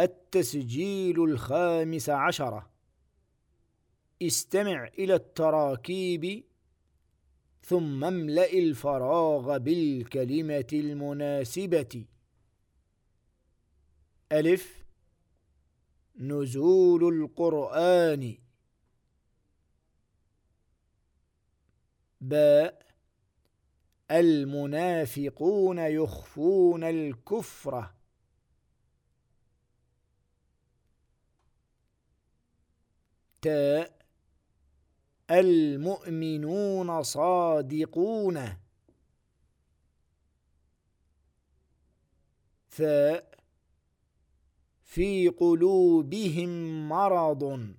التسجيل الخامس عشرة استمع إلى التراكيب ثم املأ الفراغ بالكلمة المناسبة. ألف. نزول القرآن. باء. المنافقون يخفون الكفر. تاء المؤمنون صادقون. ثاء في قلوبهم مرض.